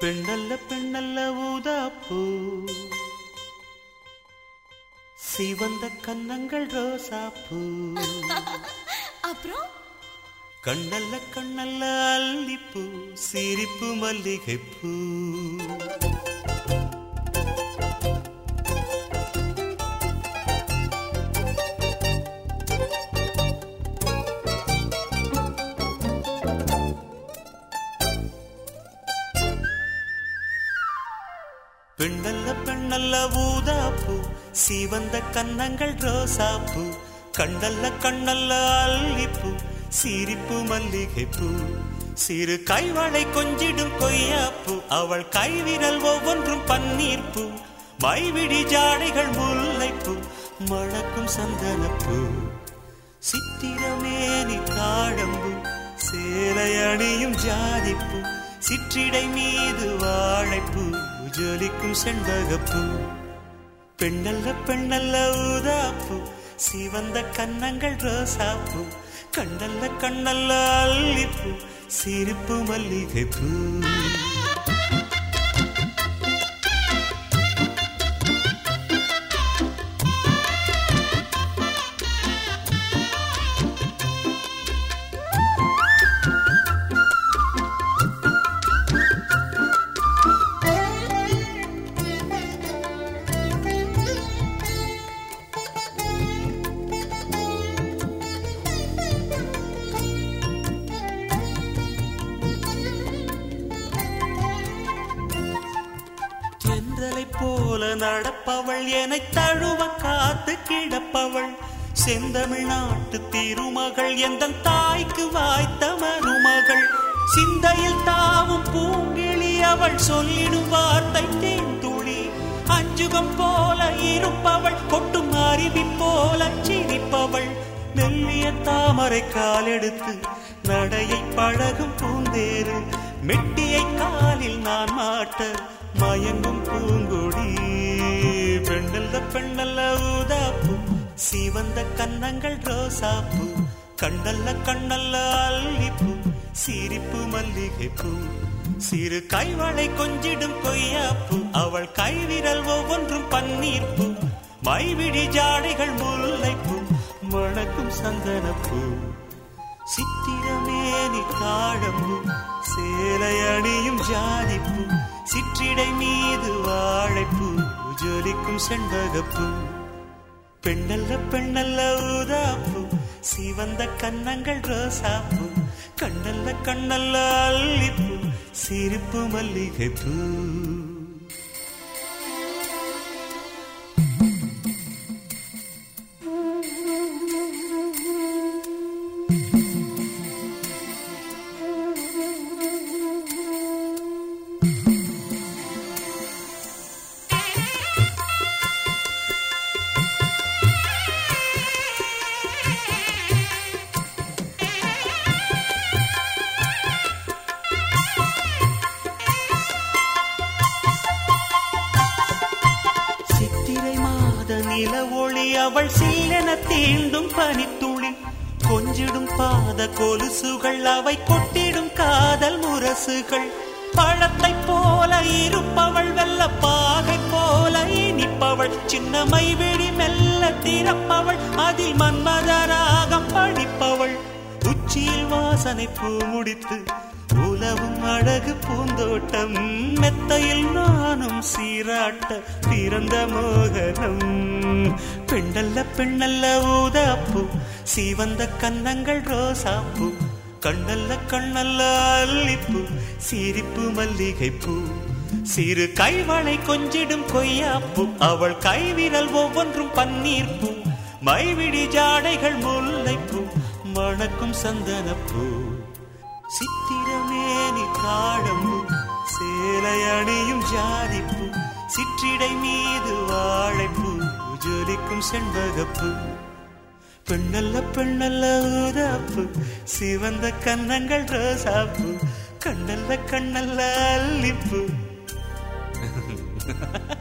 பெண்ணல்ல பெண்ணல்ல ஊதாப்பூ. சிவந்த கன்னங்கள் ரோசாப்பூ. அப்புறம்? கண்ணல்ல கண்ணல்ல அல்லிப்பூ சிரிப்பு மல்லிகைப்பூ. பெண்ணல்ல பெண்ணல்ல ஊதாப்பு சிவந்த கன்னங்கள் ரோசாப்பு கண்ணல்ல கண்ணல்ல அல்லிப்பு சிரிப்பு மல்லிகைப்பூ. சிறு கைவளை கொஞ்சிடும் கொய்யாப்பு அவள் கைவிரல் ஒவ்வொன்றும் பன்னீர்ப்பு மைவிடி ஜாடைகள் முல்லைப்பூ மணக்கும் சந்தனப்பூ. சித்திரமேனி தாழம்பு சேலை அணியும் ஜாதிப்பு சிற்றிடை மீது வாழைப்பு. ஜொலிக்கும் செண்பகப்பூ. பெண்ணல்ல பெண்ணல்ல ஊதாப்பூ. சிவந்த கன்னங்கள் ரோசாப்பூ. கண்ணல்ல கண்ணல்ல அல்லிப்பூ. சிரிப்பு மல்லிகைப்பூ. போல நடப்பவள். என தழுவ காத்து கிடப்பவள். செந்தமிழ் நாட்டு திருமகள் எந்த தாய்க்கு வாய்த்த மருமகள். சிந்தையில் தாவும் பூங்கிழி அவள் சொல்லிடும் வார்த்தை தேன்துளி அஞ்சுகம் போல இருப்பவள் கொட்டும் அருவி போல சிரிப்பவள். மெல்லிய தாமரை காலெடுத்து நடையை பழகும் பூந்தேறு. மெட்டியை காலில் நான் மாட்ட மயங்கும் பூங்கொடி. பெண்ணல்ல பெண்ணல்ல ஊதாப்பூ. சிவந்த கன்னங்கள் ரோசாப்பூ. கண்ணல்ல கண்ணல்ல அல்லிப்பூ. சிரிப்பு மல்லிகைப்பூ. சிறு கைவளை கொஞ்சிடும் கொய்யாப்பூ. அவள் கைவிரல் ஒவ்வொன்றும் பன்னீர்ப்பு. மைவிடி ஜாடைகள் முல்லைப்பூ. மணக்கும் சந்தனப்பூ. சித்திரமேனி தாழம்பூ சேலை அணியும் ஜாதிப்பூ. சிற்றிடை மீது வாழைப்பூ ஜொலிக்கும் செண்பகப்பூ. பெண்ணல்ல பெண்ணல்ல ஊதாப்பூ சிவந்த கன்னங்கள் ரோசாப்பூ. கண்ணல்ல கண்ணல்ல அல்லிப்பூ சிரிப்பு மல்லிகைப்பூ. அவள் சீலென தீண்டும் பனித்துளி. கொஞ்சிடும் பாத கொலுசுகள் அவை கொட்டிடும் காதல் முரசுகள். பழத்தை போல இருப்பவள் வெல்ல பாகை போல இனிப்பவள். சின்னமை விழி மெல்ல திறப்பவள் அதில் மன்மதராகம் படிப்பவள். உச்சியில் வாசனை பூ முடித்து உலவும் அழகு பூந்தோட்டம். மெத்தையில் நானும் சீராட்ட பிறந்த மோகனம். பெண்ணல்ல பெண்ணல்ல ஊதாப்பு சீவந்த கன்னங்கள் ரோசாப்பு கண்ணல்ல கண்ணல்ல அல்லிப்பு சிரிப்பு மல்லிகைப்பூ. சிறு கைவளை கொஞ்சிடும் கொய்யாப்பு அவள் கைவிரல் ஒவ்வொன்றும் பன்னீர்ப்பு. மைவிடி ஜாடைகள் முல்லைப்பூ மணக்கும் சந்தனப்பூ. சித்திரமேனி காடம்பு சேலை அணியும் ஜாதிப்பு சிற்றிடை மீது வாழைப்பூ. ஜொலிக்கும் செண்பகப்பு. பெண்ணல்ல பெண்ணல்ல ஊதாப்பு. சிவந்த கன்னங்கள் ரோசாப்பு. கண்ணல்ல கண்ணல்ல அல்லிப்பூ.